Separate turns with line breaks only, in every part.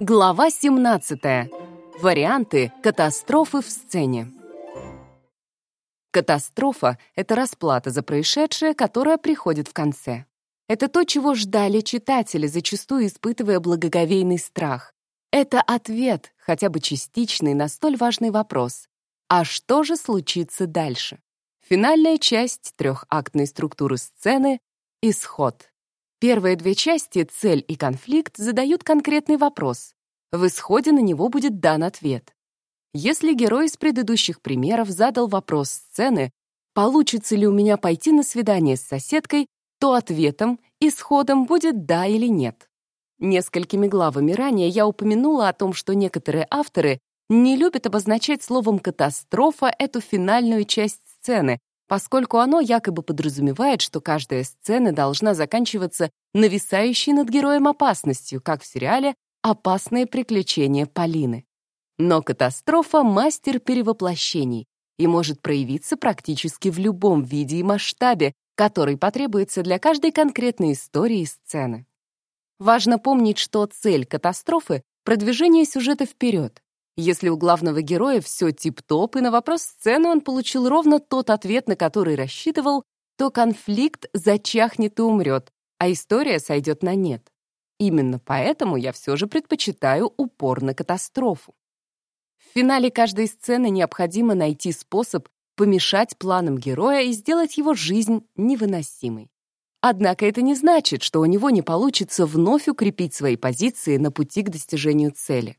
Глава 17. Варианты катастрофы в сцене. Катастрофа — это расплата за происшедшее, которая приходит в конце. Это то, чего ждали читатели, зачастую испытывая благоговейный страх. Это ответ, хотя бы частичный, на столь важный вопрос. А что же случится дальше? Финальная часть трехактной структуры сцены — исход. Первые две части, цель и конфликт, задают конкретный вопрос. В исходе на него будет дан ответ. Если герой из предыдущих примеров задал вопрос сцены, получится ли у меня пойти на свидание с соседкой, то ответом, исходом будет «да» или «нет». Несколькими главами ранее я упомянула о том, что некоторые авторы не любят обозначать словом «катастрофа» эту финальную часть сцены, поскольку оно якобы подразумевает, что каждая сцена должна заканчиваться нависающей над героем опасностью, как в сериале «Опасные приключения Полины». Но катастрофа — мастер перевоплощений и может проявиться практически в любом виде и масштабе, который потребуется для каждой конкретной истории и сцены. Важно помнить, что цель катастрофы — продвижение сюжета вперед, если у главного героя все тип-топ, и на вопрос сцены он получил ровно тот ответ, на который рассчитывал, то конфликт зачахнет и умрет, а история сойдет на нет. Именно поэтому я все же предпочитаю упор на катастрофу. В финале каждой сцены необходимо найти способ помешать планам героя и сделать его жизнь невыносимой. Однако это не значит, что у него не получится вновь укрепить свои позиции на пути к достижению цели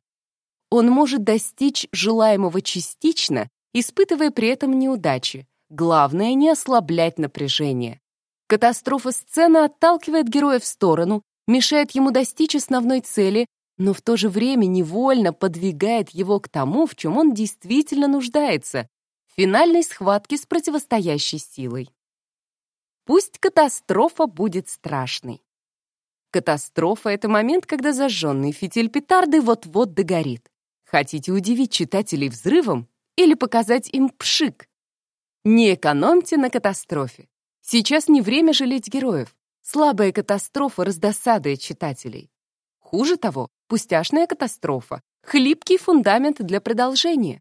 он может достичь желаемого частично, испытывая при этом неудачи. Главное — не ослаблять напряжение. Катастрофа сцены отталкивает героя в сторону, мешает ему достичь основной цели, но в то же время невольно подвигает его к тому, в чем он действительно нуждается — финальной схватке с противостоящей силой. Пусть катастрофа будет страшной. Катастрофа — это момент, когда зажженный фитиль петарды вот-вот догорит. Хотите удивить читателей взрывом или показать им пшик? Не экономьте на катастрофе. Сейчас не время жалеть героев. Слабая катастрофа раздосадует читателей. Хуже того, пустяшная катастрофа — хлипкий фундамент для продолжения.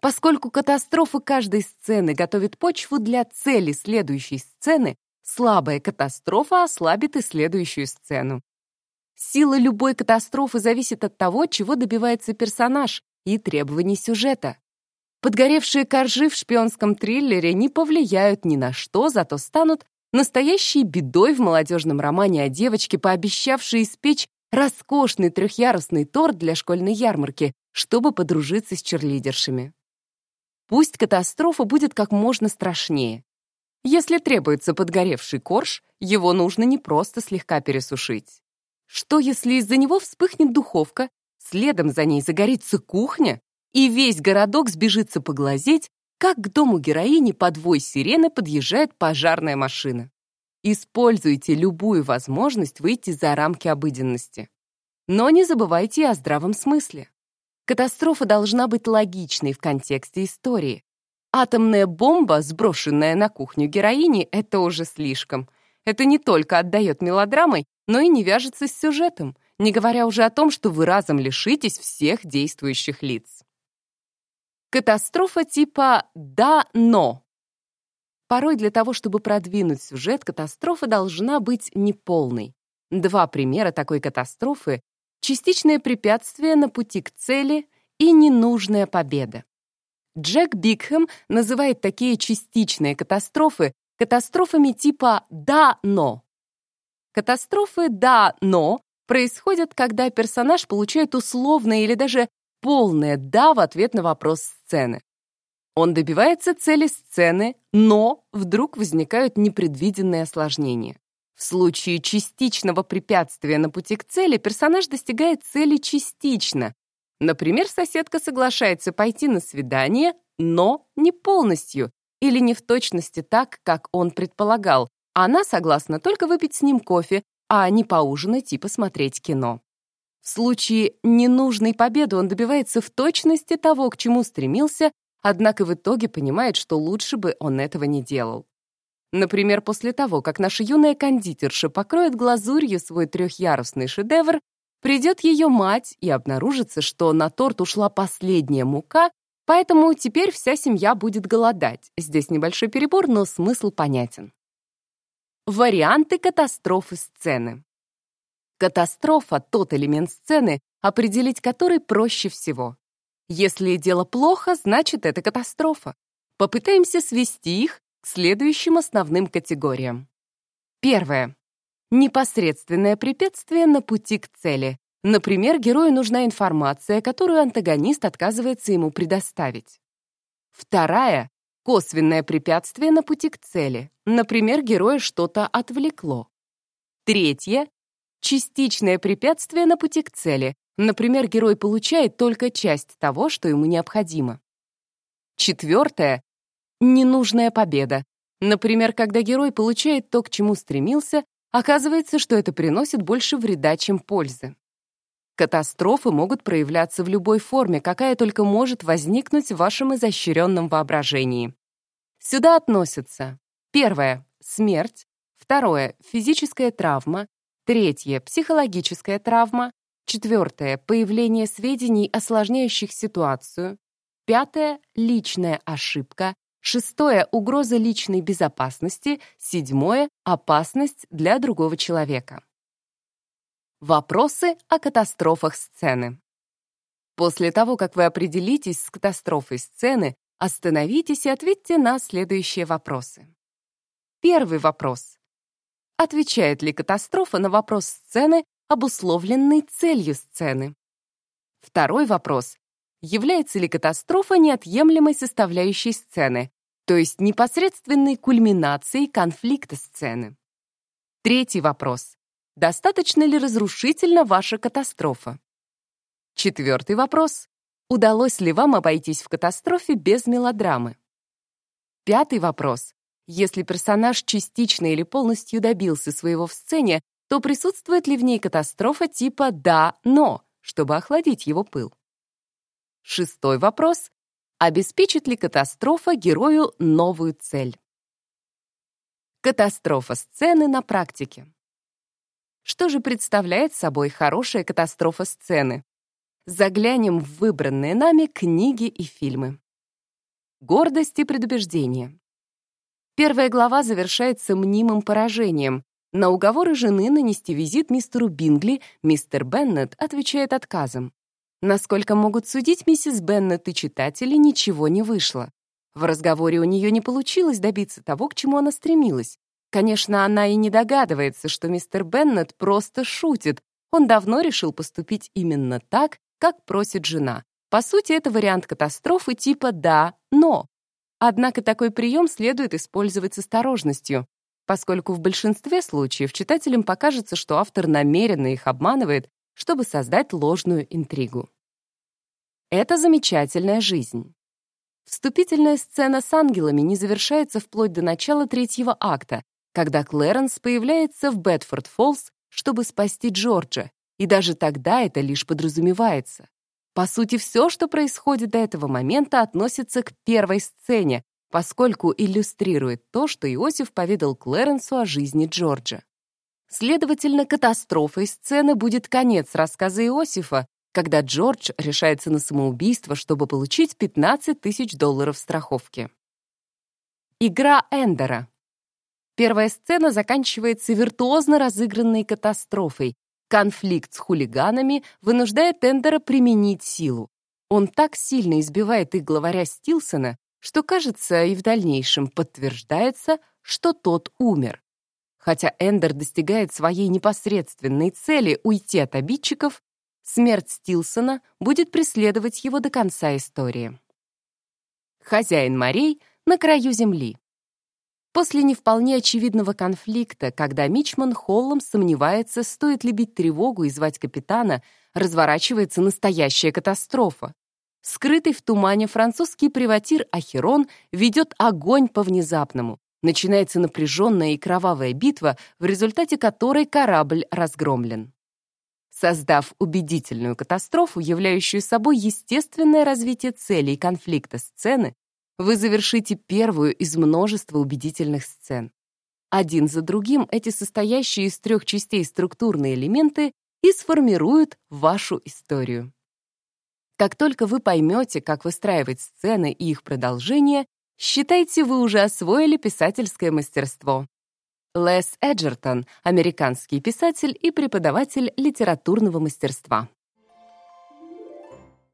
Поскольку катастрофа каждой сцены готовит почву для цели следующей сцены, слабая катастрофа ослабит и следующую сцену. Сила любой катастрофы зависит от того, чего добивается персонаж и требований сюжета. Подгоревшие коржи в шпионском триллере не повлияют ни на что, зато станут настоящей бедой в молодежном романе о девочке, пообещавшей испечь роскошный трехъярусный торт для школьной ярмарки, чтобы подружиться с черлидершами. Пусть катастрофа будет как можно страшнее. Если требуется подгоревший корж, его нужно не просто слегка пересушить. Что, если из-за него вспыхнет духовка, следом за ней загорится кухня, и весь городок сбежится поглазеть, как к дому героини под вой сирены подъезжает пожарная машина? Используйте любую возможность выйти за рамки обыденности. Но не забывайте и о здравом смысле. Катастрофа должна быть логичной в контексте истории. Атомная бомба, сброшенная на кухню героини, это уже слишком. Это не только отдает мелодрамой, но и не вяжется с сюжетом, не говоря уже о том, что вы разом лишитесь всех действующих лиц. Катастрофа типа «да, но». Порой для того, чтобы продвинуть сюжет, катастрофа должна быть неполной. Два примера такой катастрофы — частичное препятствие на пути к цели и ненужная победа. Джек Бигхэм называет такие частичные катастрофы катастрофами типа «да, но». Катастрофы «да, но» происходят, когда персонаж получает условное или даже полное «да» в ответ на вопрос сцены. Он добивается цели сцены, но вдруг возникают непредвиденные осложнения. В случае частичного препятствия на пути к цели персонаж достигает цели частично. Например, соседка соглашается пойти на свидание, но не полностью или не в точности так, как он предполагал, она согласна только выпить с ним кофе, а не поужинать и посмотреть кино. В случае ненужной победы он добивается в точности того, к чему стремился, однако в итоге понимает, что лучше бы он этого не делал. Например, после того, как наша юная кондитерша покроет глазурью свой трехъярусный шедевр, Придет ее мать, и обнаружится, что на торт ушла последняя мука, поэтому теперь вся семья будет голодать. Здесь небольшой перебор, но смысл понятен. Варианты катастрофы сцены. Катастрофа — тот элемент сцены, определить который проще всего. Если дело плохо, значит, это катастрофа. Попытаемся свести их к следующим основным категориям. Первое. Непосредственное препятствие на пути к цели. Например, герою нужна информация, которую антагонист отказывается ему предоставить. Вторая — косвенное препятствие на пути к цели. Например, героя что-то отвлекло. Третье — частичное препятствие на пути к цели. Например, герой получает только часть того, что ему необходимо. Четвертое — ненужная победа. Например, когда герой получает то, к чему стремился, оказывается, что это приносит больше вреда, чем пользы. Катастрофы могут проявляться в любой форме, какая только может возникнуть в вашем изощренном воображении. Сюда относятся первое — смерть, второе — физическая травма, третье — психологическая травма, Четвертое — появление сведений, осложняющих ситуацию. Пятое — личная ошибка. Шестое — угроза личной безопасности. Седьмое — опасность для другого человека. Вопросы о катастрофах сцены. После того, как вы определитесь с катастрофой сцены, остановитесь и ответьте на следующие вопросы. Первый вопрос. Отвечает ли катастрофа на вопрос сцены обусловленной целью сцены. Второй вопрос. Является ли катастрофа неотъемлемой составляющей сцены, то есть непосредственной кульминацией конфликта сцены? Третий вопрос. Достаточно ли разрушительна ваша катастрофа? Четвертый вопрос. Удалось ли вам обойтись в катастрофе без мелодрамы? Пятый вопрос. Если персонаж частично или полностью добился своего в сцене, то присутствует ли в ней катастрофа типа «да, но», чтобы охладить его пыл? Шестой вопрос. Обеспечит ли катастрофа герою новую цель? Катастрофа сцены на практике. Что же представляет собой хорошая катастрофа сцены? Заглянем в выбранные нами книги и фильмы. Гордость и предубеждение. Первая глава завершается мнимым поражением, на уговоры жены нанести визит мистеру Бингли мистер Беннет отвечает отказом. Насколько могут судить миссис Беннет и читатели, ничего не вышло. В разговоре у нее не получилось добиться того, к чему она стремилась. Конечно, она и не догадывается, что мистер Беннет просто шутит. Он давно решил поступить именно так, как просит жена. По сути, это вариант катастрофы типа «да, но». Однако такой прием следует использовать с осторожностью поскольку в большинстве случаев читателям покажется, что автор намеренно их обманывает, чтобы создать ложную интригу. Это замечательная жизнь. Вступительная сцена с ангелами не завершается вплоть до начала третьего акта, когда Клэренс появляется в Бетфорд-Фоллс, чтобы спасти Джорджа, и даже тогда это лишь подразумевается. По сути, все, что происходит до этого момента, относится к первой сцене, поскольку иллюстрирует то, что Иосиф поведал Клэренсу о жизни Джорджа. Следовательно, катастрофой сцены будет конец рассказа Иосифа, когда Джордж решается на самоубийство, чтобы получить 15 тысяч долларов страховки. Игра Эндера. Первая сцена заканчивается виртуозно разыгранной катастрофой. Конфликт с хулиганами вынуждает Эндера применить силу. Он так сильно избивает их главаря Стилсона, что, кажется, и в дальнейшем подтверждается, что тот умер. Хотя Эндер достигает своей непосредственной цели уйти от обидчиков, смерть Стилсона будет преследовать его до конца истории. Хозяин морей на краю земли. После не вполне очевидного конфликта, когда Мичман Холлом сомневается, стоит ли бить тревогу и звать капитана, разворачивается настоящая катастрофа. Скрытый в тумане французский приватир Ахерон ведет огонь по внезапному. Начинается напряженная и кровавая битва, в результате которой корабль разгромлен. Создав убедительную катастрофу, являющую собой естественное развитие целей конфликта сцены, вы завершите первую из множества убедительных сцен. Один за другим эти состоящие из трех частей структурные элементы и сформируют вашу историю. Как только вы поймете, как выстраивать сцены и их продолжение, считайте, вы уже освоили писательское мастерство. Лес Эджертон — американский писатель и преподаватель литературного мастерства.